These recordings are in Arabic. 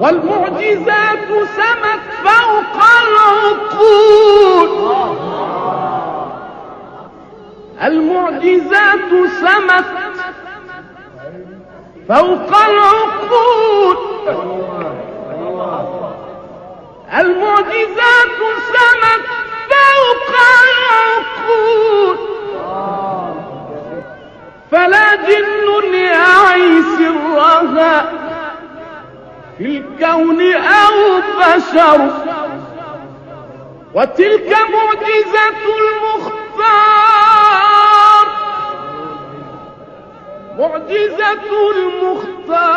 والمعجزات سمت فوق العقول المعجزات سمت فوق العقول المعجزات سمت فوق العقول فلا جن يعي سرها. في الكون أو بشر. وتلك معجزة المختار. معجزة المختار.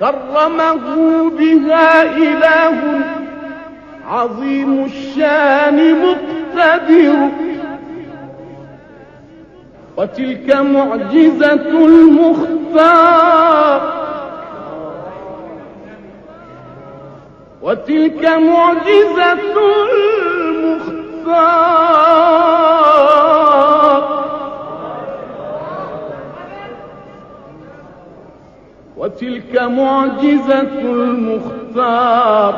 كرمه بها إله عظيم الشان مقتدر. وتلك معجزة المختار. وتلك معجزة المختار. وتلك معجزة المختار.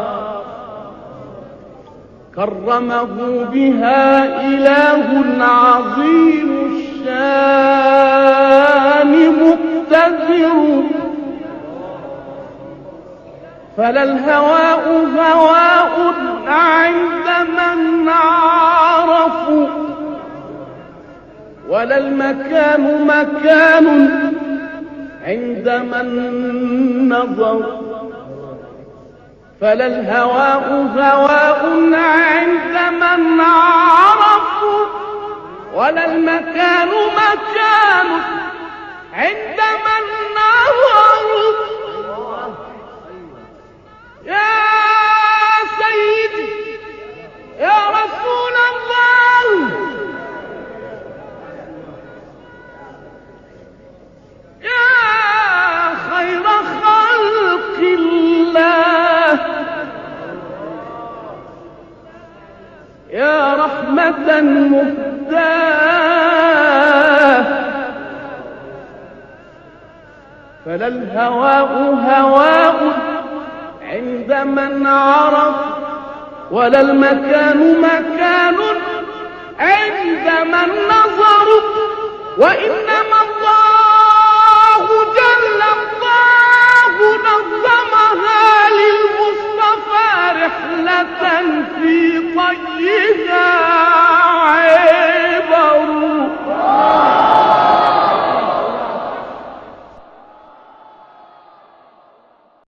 كرمه بها إله عظيم الشان مقتدر. فلا الهواء هواء عند من عرفوا. ولا المكان مكان عند من نظر. فلا الهواء هواء عند من ولا المكان مكان عند من نظروا يا سيدي يا رسول الله. يا خير خلق الله. يا رحمة فلا الهواء هواء عند من عرف ولا المكان مكان عند من نظر وإنما الله جل الله نظمها للمصطفى رحلة في طيها.